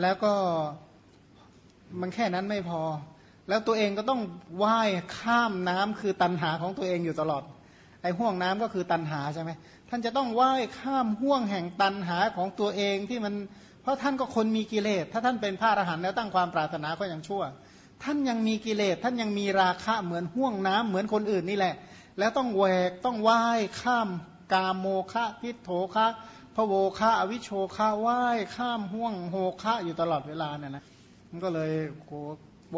แล้วก็มันแค่นั้นไม่พอ แล้วตัวเองก็ต้องว่ายข้ามน้ำคือตันหาของตัวเองอยู่ตลอด ไอ้ห่วงน้ำก็คือตันหาใช่ไหมท่านจะต้องว่ายข้ามห่วงแห่งตันหาของตัวเองที่มัน เพราะท่านก็คนมีกิเลส ถ้าท่านเป็นพระอรหันต์แล้วตั้งความปรารถนาก็ยังชั่ว ท่านยังมีกิเลส ท่านยังมีราคะเหมือนห่วงน้ำเหมือนคนอื่นนี่แหละ แล้วต้องแหวกต้องว่ายข้ามกามโมคะพิโถคะ พระโวคะอวิโชคะว่ายข้ามห่วงโหคะอยู่ตลอดเวลาเนี่ยนะมันก็เลยโ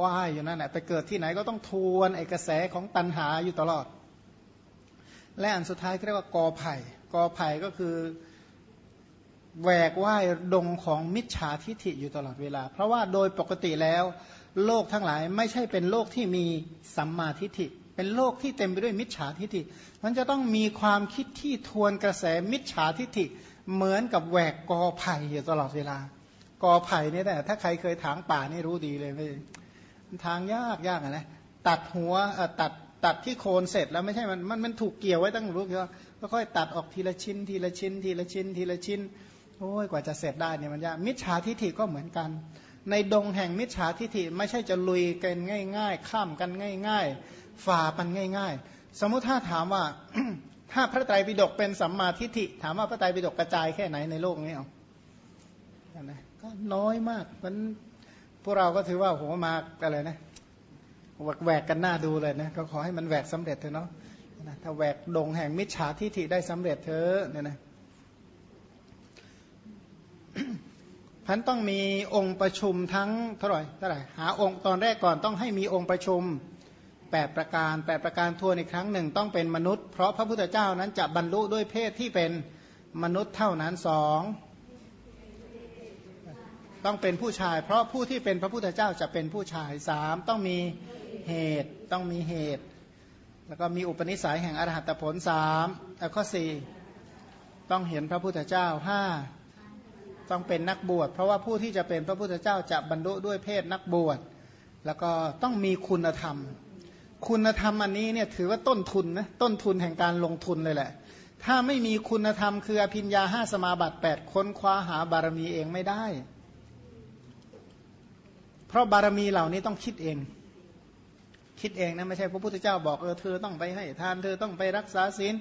ว่ายอยู่นั่นแหละไปเกิดที่ไหนก็ต้องทวนไอกระแสของตันหาอยู่ตลอด และอันสุดท้ายเรียกว่ากอไผ่กอไผ่ก็คือแหวกว่ายดงของมิจฉาทิฐิอยู่ตลอดเวลา เพราะว่าโดยปกติแล้ว โลกทั้งหลายไม่ใช่เป็นโลกที่มีสัมมาทิฏฐิ เป็นโลกที่เต็มไปด้วยมิจฉาทิฏฐิ มันจะต้องมีความคิดที่ทวนกระแสมิจฉาทิฏฐิ เหมือนกับแหวกกอไผ่อยู่ตลอดเวลา กอไผ่เนี่ยแต่ถ้าใครเคยถางป่านี่รู้ดีเลยไม่ทางยากยากนะตัดหัวตัดตัดที่โคนเสร็จแล้วไม่ใช่มันมันมันถูกเกี่ยวไว้ตั้งรู้เยอะก็ค่อยตัดออกทีละชิ้น ทีละชิ้น ทีละชิ้น ทีละชิ้นโอ้ยกว่าจะเสร็จได้เนี่ยมันยากมิจฉาทิฐิก็เหมือนกัน ในดงแห่งมิจฉาทิฐิไม่ใช่จะลุยกันง่าย ๆ ข้ามกันง่าย ๆ ฝ่ามันง่าย ๆ สมมุติถ้าถามว่า ถ้าพระไตรปิฎกเป็นสัมมาทิฏฐิถามว่าพระไตรปิฎกกระจายแค่ไหนในโลกนี้เอานะก็น้อยมากมันพวกเราก็ถือว่าโหมาอะไรนะแหวกกันหน้าดูเลยนะก็ขอให้มันแหวกสำเร็จเถอะเนาะถ้าแหวกดงแห่งมิจฉาทิฏฐิได้สำเร็จเถอะเนี่ยนะพันต้องมีองค์ประชุมทั้งเท่าไหร่เท่าไหร่หาองค์ตอนแรกก่อนต้องให้มีองค์ประชุม แปดประการแปดประการทวนอีกครั้งหนึ่งต้องเป็นมนุษย์ เพราะพระพุทธเจ้านั้นจะบรรลุด้วยเพศที่เป็นมนุษย์เท่านั้นสองต้องเป็นผู้ชาย เพราะผู้ที่เป็นพระพุทธเจ้าจะเป็นผู้ชายสามต้องมีเหตุต้องมีเหตุ แล้วก็มีอุปนิสัยแห่งอรหัตผลสามข้อสี่ต้องเห็นพระพุทธเจ้าห้าต้องเป็นนักบวช เพราะว่าผู้ที่จะเป็นพระพุทธเจ้าจะบรรลุด้วยเพศนักบวช แล้วก็ต้องมีคุณธรรม คุณธรรมอันนี้เนี่ยถือว่าต้นทุนนะต้นทุนแห่งการลงทุนเลยแหละ ถ้าไม่มีคุณธรรมคืออภิญญาห้าสมาบัติแปดค้นคว้าหาบารมีเองไม่ได้ เพราะบารมีเหล่านี้ต้องคิดเอง คิดเองนะไม่ใช่พระพุทธเจ้าบอกเออเธอต้องไปให้ทานเธอต้องไปรักษาศีล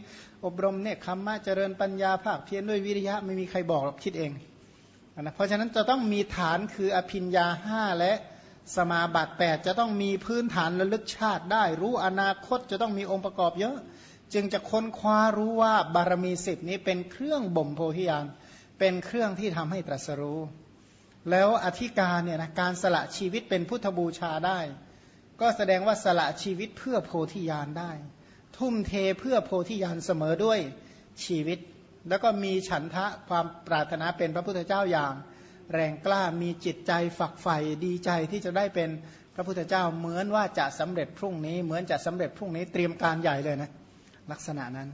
อบรมเนี่ยคำมาเจริญปัญญาภาคเพียรด้วยวิริยะไม่มีใครบอกหรอกคิดเองนะเพราะฉะนั้นจะต้องมีฐานคืออภิญญาห้าและ สมาบัติแปดจะต้องมีพื้นฐานระลึกชาติได้ รู้อนาคตจะต้องมีองค์ประกอบเยอะ จึงจะค้นคว้ารู้ว่าบารมีสิบนี้เป็นเครื่องบ่มโพธิญาณเป็นเครื่องที่ทำให้ตรัสรู้ แล้วอธิการเนี่ยนะการสละชีวิตเป็นพุทธบูชาได้ ก็แสดงว่าสละชีวิตเพื่อโพธิญาณได้ ทุ่มเทเพื่อโพธิญาณเสมอด้วยชีวิต แล้วก็มีฉันทะความปรารถนาเป็นพระพุทธเจ้าอย่าง แรงกล้ามีจิตใจฝักใฝ่ดีใจที่จะได้เป็นพระพุทธเจ้าเหมือนว่าจะสำเร็จพรุ่งนี้ เหมือนจะสำเร็จพรุ่งนี้เตรียมการใหญ่เลยนะลักษณะนั้น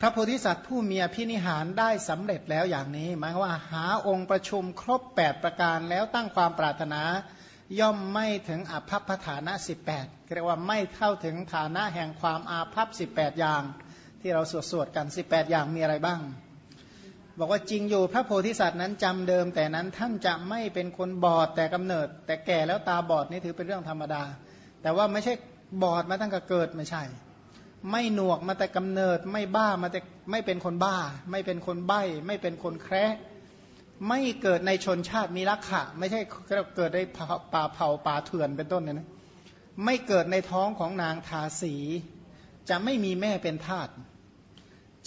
พระโพธิสัตว์ผู้มีอภินิหารได้สำเร็จแล้วอย่างนี้ หมายว่าหาองค์ประชุมครบ 8 ประการแล้วตั้งความปรารถนา ย่อมไม่ถึงอภัพฐานะ 18เรียกว่าไม่เข้าถึงฐานะแห่งความอาภัพ18 อย่าง ที่เราสวดสวดกัน 18 อย่างมีอะไรบ้าง บอกว่าจริงอยู่พระโพธิสัตว์นั้นจำเดิม แต่นั้นท่านจะไม่เป็นคนบอดแต่กำเนิด แต่แก่แล้วตาบอดนี่ถือเป็นเรื่องธรรมดา แต่ว่าไม่ใช่บอดมาตั้งแต่เกิดไม่ใช่ ไม่หนวกมาแต่กำเนิด ไม่บ้ามาแต่ไม่เป็นคนบ้า ไม่เป็นคนใบ้ ไม่เป็นคนแคร์ไม่เกิดในชนชาติมีรักขะไม่ใช่เกิดในป่าเผาป่าเถื่อนเป็นต้นเนี่ยนะไม่เกิดในท้องของนางทาสี จะไม่มีแม่เป็นทาส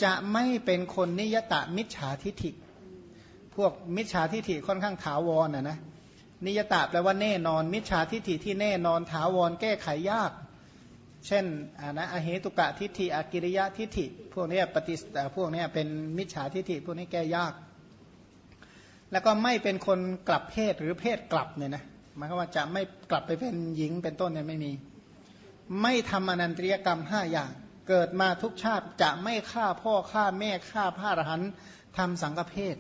จะไม่เป็นคนนิยตะมิจฉาทิฐิ พวกมิจฉาทิฐิค่อนข้างถาวรนะนะนิยตะแปลว่าแน่นอน มิจฉาทิฐิที่แน่นอนถาวรแก้ไขยาก เช่นอานะอเหตุกะทิฏฐิอากิริยะทิฏฐิ พวกนี้ปฏิพวกนี้เป็นมิจฉาทิฏฐิพวกนี้แก้ยาก แล้วก็ไม่เป็นคนกลับเพศหรือเพศกลับเนี่ยนะหมายความว่าจะไม่กลับไปเป็นหญิงเป็นต้นเนี่ยไม่มี ไม่ทำอนันตริยกรรมห้าอย่าง เกิดมาทุกชาติจะไม่ฆ่าพ่อฆ่าแม่ฆ่าพระอรหันต์ทำสังฆเพศ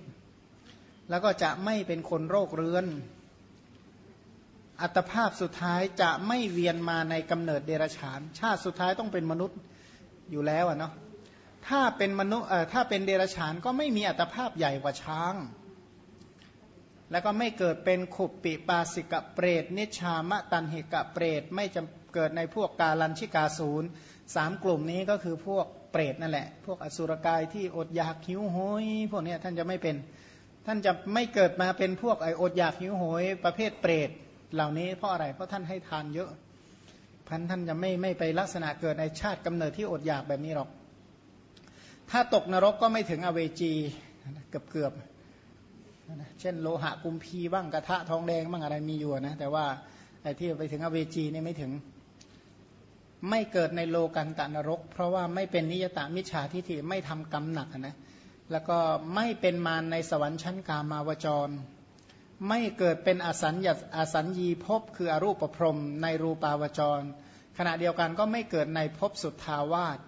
แล้วก็จะไม่เป็นคนโรคเรื้อน อัตภาพสุดท้ายจะไม่เวียนมาในกำเนิดเดรัจฉาน ชาติสุดท้ายต้องเป็นมนุษย์อยู่แล้วอะเนาะถ้าเป็นมนุษย์ถ้าเป็นเดรัจฉานก็ไม่มีอัตภาพใหญ่กว่าช้าง แล้วก็ไม่เกิดเป็นขุปปิปาสิกะเปรตนิชามะตันหิกะเปรตไม่จะเกิดในพวกกาลันชิกาศูนย์ สามกลุ่มนี้ก็คือพวกเปรตนั่นแหละ พวกอสุรกายที่อดอยากหิวโหยพวกนี้ท่านจะไม่เป็น ท่านจะไม่เกิดมาเป็นพวกไออดอยากหิวโหย ประเภทเปรตเหล่านี้เพราะอะไร เพราะท่านให้ทานเยอะพันท่านจะไม่ไม่ไปลักษณะเกิดในชาติกำเนิดที่อดอยากแบบนี้หรอก ถ้าตกนรกก็ไม่ถึงอเวจีเกือบเกือบเช่นโลหะกุมพีบ้างกระทะทองแดงบ้างอะไรมีอยู่นะแต่ว่าไอ้ที่ไปถึงอเวจีนี่ไม่ถึง ไม่เกิดในโลกันตนรก เพราะว่าไม่เป็นนิยตามิจฉาทิฏฐิไม่ทำกรรมหนักนะแล้วก็ไม่เป็นมารในสวรรค์ชั้นกามาวจร ไม่เกิดเป็นอสัญญาอสัญญีภพคืออรูปประพรมในรูปาวจร ขณะเดียวกันก็ไม่เกิดในภพสุทธาวาส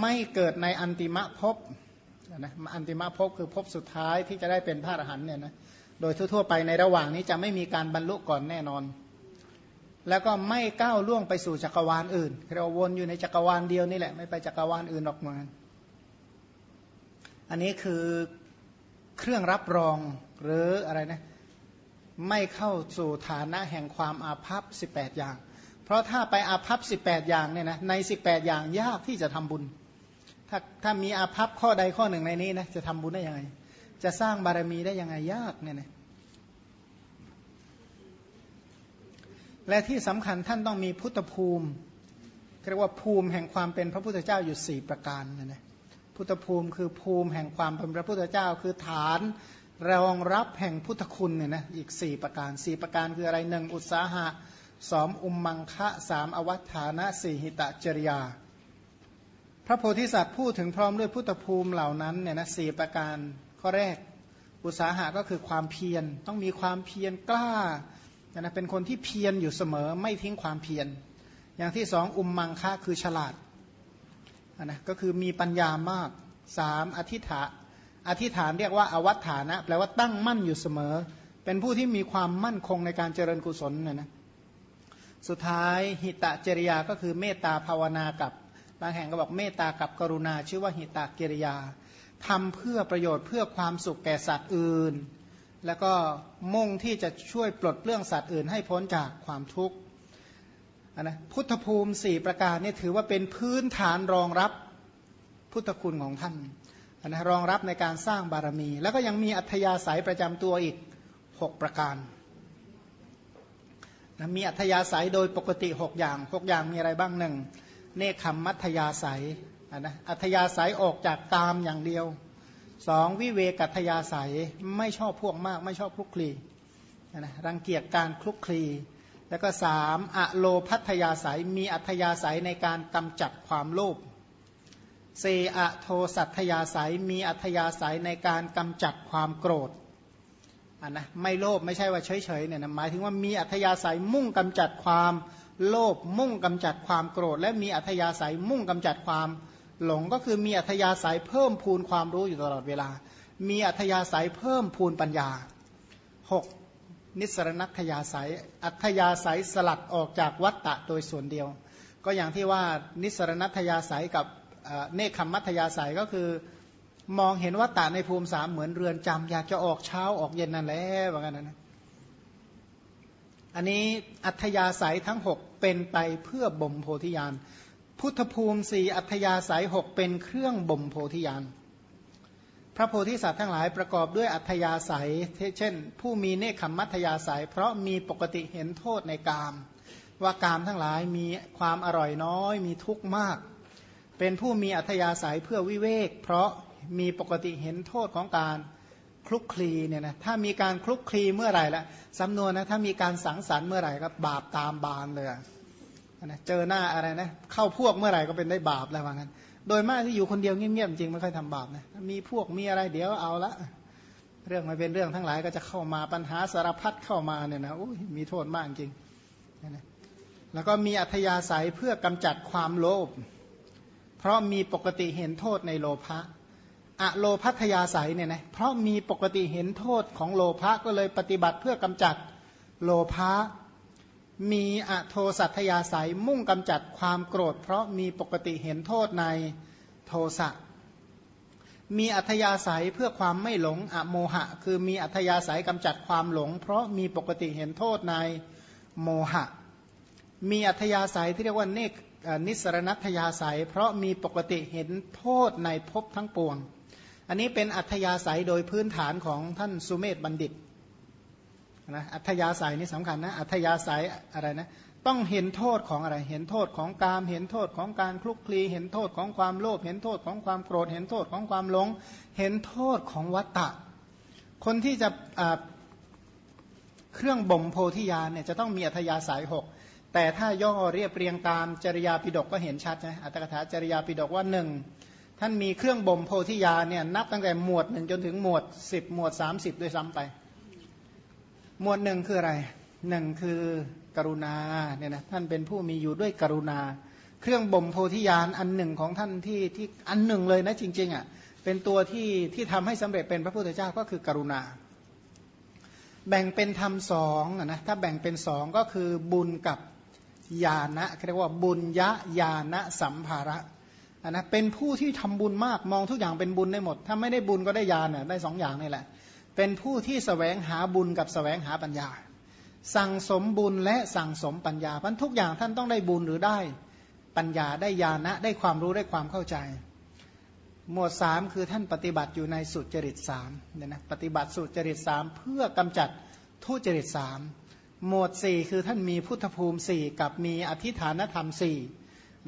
ไม่เกิดในอันติมะภพนะอันติมะภพคือภพสุดท้ายที่จะได้เป็นพระอรหันต์เนี่ยนะโดยทั่วๆไปในระหว่างนี้จะไม่มีการบรรลุก่อนแน่นอน แล้วก็ไม่ก้าวล่วงไปสู่จักรวาลอื่นเราวนอยู่ในจักรวาลเดียวนี่แหละไม่ไปจักรวาลอื่นออกมาอันนี้คือเครื่องรับรองหรืออะไรนะไม่เข้าสู่ฐานะแห่งความอาภัพ18 อย่าง เพราะถ้าไปอาภัพ18 อย่างเนี่ยนะใน 18 อย่างยากที่จะทำบุญ ถ้าถ้ามีอาภัพข้อใดข้อหนึ่งในนี้นะจะทำบุญได้ยังไง จะสร้างบารมีได้ยังไงยากเนี่ยนะ และที่สำคัญท่านต้องมีพุทธภูมิเรียกว่าภูมิแห่งความเป็นพระพุทธเจ้าอยู่ 4 ประการนะนะพุทธภูมิคือภูมิแห่งความเป็นพระพุทธเจ้า คือฐานรองรับแห่งพุทธคุณเนี่ยนะอีก 4 ประการ 4 ประการคืออะไรหนึ่งอุตสาหะสองอุมมังคะสามอวัฏฐานะสี่หิตะจริยา พระโพธิสัตว์พูดถึงพร้อมด้วยพุทธภูมิเหล่านั้นเนี่ยนะสี่ประการข้อแรกอุตสาหะก็คือความเพียรต้องมีความเพียรกล้า นะเป็นคนที่เพียรอยู่เสมอไม่ทิ้งความเพียร อย่างที่สองอุมมังคะคือฉลาดนะก็คือมีปัญญามากสามอธิษฐาอธิษฐานเรียกว่าอวัตฐานะแปลว่าตั้งมั่นอยู่เสมอ เป็นผู้ที่มีความมั่นคงในการเจริญกุศลนะนะสุดท้ายหิตะจริยาก็คือเมตตาภาวนากับบางแห่งก็บอกเมตตากับกรุณา ชื่อว่าหิตะกิริยาทำเพื่อประโยชน์เพื่อความสุขแก่สัตว์อื่น แล้วก็มุ่งที่จะช่วยปลดเรื่องสัตว์อื่นให้พ้นจากความทุกข์นะพุทธภูมิสี่ประการนี่ถือว่าเป็นพื้นฐานรองรับพุทธคุณของท่านนะรองรับในการสร้างบารมี แล้วก็ยังมีอัธยาศัยประจำตัวอีก 6 ประการนะมีอัธยาศัยโดยปกติ 6 อย่าง 6 อย่างมีอะไรบ้างหนึ่งเนคขมมัธยาศัยนะอัธยาศัยออกจากตามอย่างเดียว สองวิเวกัธยาศัยไม่ชอบพวกมาก ไม่ชอบคลุกคลีนะรังเกียจการคลุกคลี แล้วก็สามอโลพัทยาศัยมีอัธยาศัยในการกำจัดความโลภเซอะโทสัตยาสายมีอัธยาศัยในการกำจัดความโกรธอันนะไม่โลภไม่ใช่ว่าเฉยๆเนี่ยนะหมายถึงว่ามีอัธยาศัยมุ่งกำจัดความโลภมุ่งกำจัดความโกรธ และมีอัธยาศัยมุ่งกำจัดความ หลงก็คือมีอัธยาศัยเพิ่มพูนความรู้อยู่ตลอดเวลา มีอัธยาศัยเพิ่มพูนปัญญา 6. นิสรณัตยาศัย อัธยาศัยสลัดออกจากวัตตะโดยส่วนเดียว ก็อย่างที่ว่านิสรณัตยาศัยกับเนคขมัธยาศัยก็คือมองเห็นว่าตาในภูมิสามเหมือนเรือนจำอยากจะออกเช้าออกเย็นนั่นแหละว่างั้นนะอันนี้อัธยาศัยทั้งหกเป็นไปเพื่อบ่มโพธิญาณ พุทธภูมิสี่อัธยาศัยหกเป็นเครื่องบ่มโพธิญาณพระโพธิสัตว์ทั้งหลายประกอบด้วยอัธยาศัย เช่น ผู้มีเนคขมัธยาศัย เพราะมีปกติเห็นโทษในกาม ว่ากามทั้งหลายมีความอร่อยน้อย มีทุกข์มาก เป็นผู้มีอัธยาศัยเพื่อวิเวก เพราะมีปกติเห็นโทษของการคลุกคลีเนี่ยนะถ้ามีการคลุกคลีเมื่อไหร่ละสำนวนนะถ้ามีการสังสรรค์เมื่อไหร่ก็บาปตามบานเลย นะเจอหน้าอะไรนะเข้าพวกเมื่อไหร่ก็เป็นได้บาปแล้วว่างั้น โดยมากที่อยู่คนเดียวเงียบๆจริงไม่ค่อยทำบาปนะมีพวกมีอะไรเดี๋ยวเอาละเรื่องไม่เป็นเรื่องทั้งหลายก็จะเข้ามาปัญหาสารพัดเข้ามาเนี่ยนะมีโทษมากจริงนะแล้วก็มีอัธยาศัยเพื่อกำจัดความโลภเพราะมีปกติเห็นโทษในโลภะอะโลพัทยาศัยเนี่ยนะเพราะมีปกติเห็นโทษของโลภะก็เลยปฏิบัติเพื่อกำจัดโลภะ มีอโทสัทยาศัยมุ่งกำจัดความโกรธ เพราะมีปกติเห็นโทษในโทสะมีอัธยาศัยเพื่อความไม่หลงอโมหะ คือมีอัธยาศัยกำจัดความหลง เพราะมีปกติเห็นโทษในโมหะ มีอัธยาศัยที่เรียกว่าเนกนิสรณัตยาศัย เพราะมีปกติเห็นโทษในภพทั้งปวง อันนี้เป็นอัธยาศัยโดยพื้นฐานของท่านสุเมธบัณฑิต นะอัธยาศัยนี่สำคัญนะอัธยาศัยอะไรนะต้องเห็นโทษของอะไร เห็นโทษของกาม เห็นโทษของการคลุกคลี เห็นโทษของความโลภ เห็นโทษของความโกรธ เห็นโทษของความหลง เห็นโทษของวัตตะ คนที่จะเครื่องบ่มโพธิญาณเนี่ยจะต้องมีอัธยาศัยหก แต่ถ้าย่อเรียบเรียงตามจริยาปิดกก็เห็นชัดนะอัตถกถาจริยาปิดกว่าหนึ่งท่านมีเครื่องบ่มโพธิญาณเนี่ยนับตั้งแต่หมวดหนึ่งจนถึงหมวดสิบหมวดสามสิบด้วยซ้ำไป หมวดหนึ่งคืออะไรหนึ่งคือกรุณาเนี่ยนะท่านเป็นผู้มีอยู่ด้วยกรุณา เครื่องบ่มโพธิญาณอันหนึ่งของท่านที่ที่อันหนึ่งเลยนะจริงๆอะเป็นตัวที่ที่ทำให้สำเร็จเป็นพระพุทธเจ้าก็คือกรุณา แบ่งเป็นธรรมสองนะถ้าแบ่งเป็นสองก็คือบุญกับญาณะเรียกว่าบุญยะญาณะสัมภาระนนะเป็นผู้ที่ทำบุญมากมองทุกอย่างเป็นบุญได้หมด ถ้าไม่ได้บุญก็ได้ญาณเนี่ยได้สองอย่างนี่แหละ เป็นผู้ที่สแสวงหาบุญกับสแสวงหาปัญญา สั่งสมบุญและสั่งสมปัญญาพันทุกอย่างท่านต้องได้บุญหรือได้ปัญญาได้ญาณะได้ความรู้ได้ความเข้าใจ หมวดสามคือท่านปฏิบัติอยู่ในสุจริตสามเนี่ยนะปฏิบัติสุจริตสามเพื่อกำจัดทุจริตสามหมวดสี่คือท่านมีพุทธภูมิสี่กับมีอธิฐานธรรมสี่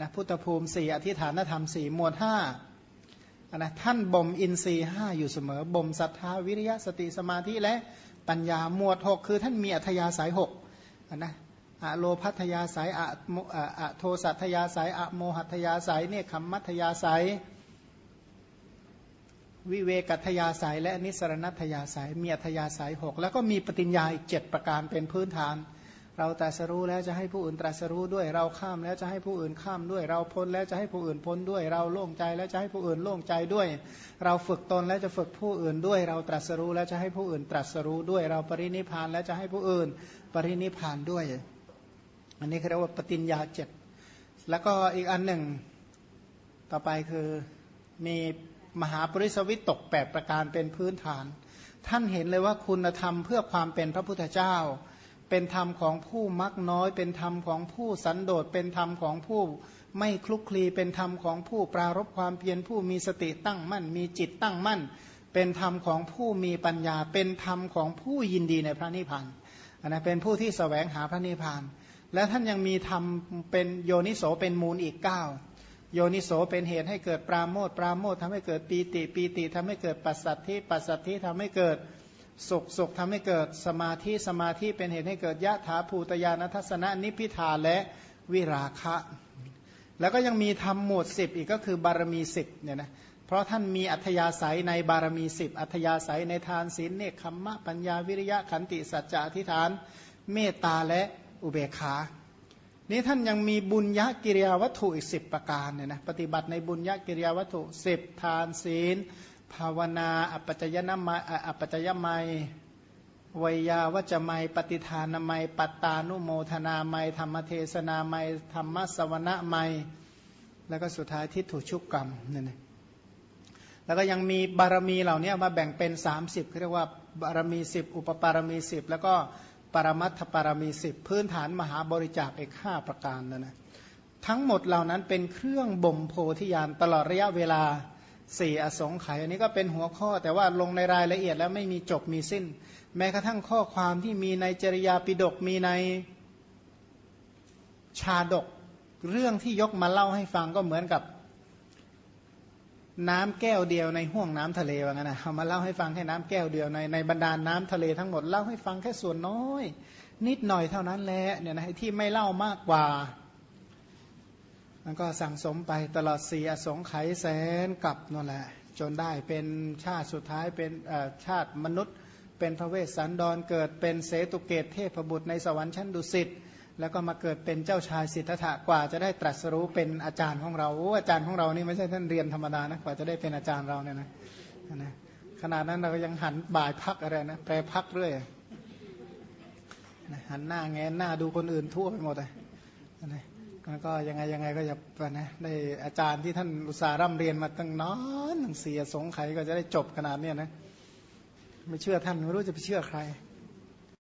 นะพุทธภูมิสี่อธิฐานธรรมสี่หมวดห้า นะท่านบ่มอินทรีห้าอยู่เสมอบ่มศรัทธาวิริยะสติสมาธิและปัญญาหมวดหกคือท่านมีอัธยาศัยหกนะอะโลพัทยาสายอะอะโทสัทยาสายอะโมหัทยาสายเนี่ยคำมัทยาสายวิเวกัทยาสายและนิสรณัทยาสายมีอัธยาสายหกแล้วก็มีปฏิญญาอีกเจ็ดประการเป็นพื้นฐาน เราตรัสรู้แล้วจะให้ผู้อื่นตรัสรู้ด้วย เราข้ามแล้วจะให้ผู้อื่นข้ามด้วย เราพ้นแล้วจะให้ผู้อื่นพ้นด้วย เราโล่งใจแล้วจะให้ผู้อื่นโล่งใจด้วย เราฝึกตนแล้วจะฝึกผู้อื่นด้วย เราตรัสรู้แล้วจะให้ผู้อื่นตรัสรู้ด้วย เราปรินิพานแล้วจะให้ผู้อื่นปรินิพานด้วย อันนี้เขาเรียกว่าปฏิญญาเจ็ดแล้วก็อีกอันหนึ่งต่อไปคือมีมหาปริสวิตตกแปดประการเป็นพื้นฐาน ท่านเห็นเลยว่าคุณธรรมเพื่อความเป็นพระพุทธเจ้า เป็นธรรมของผู้มักน้อย เป็นธรรมของผู้สันโดษ เป็นธรรมของผู้ไม่คลุกคลี เป็นธรรมของผู้ปรารบความเพียรผู้มีสติตั้งมั่น มีจิตตั้งมั่น เป็นธรรมของผู้มีปัญญา เป็นธรรมของผู้ยินดีในพระนิพพานอันนะเป็นผู้ที่สแสวงหาพระนิพพาน และท่านยังมีธรรมเป็นโยนิโสเป็นมูลอีกเก้าโยนิโสเป็นเหตุให้เกิดปราโมทปราโมททำให้เกิดปีติปีติทำให้เกิดปัสสัทธิปัสสัทธิทำให้เกิด สุขสุขทำให้เกิดสมาธิสมาธิเป็นเหตุให้เกิดยะถาภูตยานทัศนะนิพิทาและวิราคะ แล้วก็ยังมีธรรมหมวดสิบอีกก็คือบารมีสิบเนี่ยนะเพราะท่านมีอัธยาศัยในบารมีสิบอัธยาศัยในทานศีลเนคขมมะปัญญาวิริยะขันติสัจจะอธิษฐาน เมตตาและอุเบกขานี้ท่านยังมีบุญญกิริยาวัตถุอีกสิบประการเนี่ยนะปฏิบัติในบุญญกิริยาวัตถุสิบทานศีล ภาวนาอัปจยนามัยอัปจยมัยวยาวัจมัย ปฏิทานามัย ปัตตานุโมทนามัย ธรรมเทศนามัย ธรรมสวนะมัย แล้วก็สุดท้ายทิฏฐุชุกกรรมนี่นแล้วก็ยังมีบารมีเหล่านี้มาแบ่งเป็น 30เรียกว่าบารมี 10 อุปปารมี 10 แล้วก็ปรมัตถปารมี 10 พื้นฐานมหาบริจาคเอกห้าประการนั่นนะทั้งหมดเหล่านั้นเป็นเครื่องบ่มโพธิญาณตลอดระยะเวลา สี่อสงไขยอันนี้ก็เป็นหัวข้อแต่ว่าลงในรายละเอียดแล้วไม่มีจบมีสิ้น แม้กระทั่งข้อความที่มีในจริยาปิดกมีในชาดกเรื่องที่ยกมาเล่าให้ฟังก็เหมือนกับน้ำแก้วเดียวในห่วงน้ำทะเลว่างั้นนะเอามาเล่าให้ฟังแค่น้ำแก้วเดียวในในบรรดาน้ำทะเลทั้งหมดเล่าให้ฟังแค่ส่วนน้อย นิดหน่อยเท่านั้นแหละเนี่ยนะที่ไม่เล่ามากกว่า มันก็สั่งสมไปตลอดสี่อสงไขยแสนกับนั่นแหละ จนได้เป็นชาติสุดท้ายเป็นชาติมนุษย์ เป็นพระเวสสันดรเกิดเป็นเสตุเกตเทพบุตรในสวรรค์ชั้นดุสิตแล้วก็มาเกิดเป็นเจ้าชายสิทธัตถะกว่าจะได้ตรัสรู้เป็นอาจารย์ของเราอาจารย์ของเรานี่ไม่ใช่ท่านเรียนธรรมดานะกว่าจะได้เป็นอาจารย์เราเนี่ยนะนะขนาดนั้นเรายังหันบ่ายพักอะไรนะแปรพักเรื่อยหันหน้าแงนหน้าดูคนอื่นทั่วไปหมดเลยนะ ก็ยังไงยังไงก็จะนะได้อาจารย์ที่ท่านอุตสาห์ร่ำเรียนมาตั้งนอนตั้งเสียสงไขก็จะได้จบขนาดเนี้ยนะ ไม่เชื่อท่านไม่รู้จะไปเชื่อใคร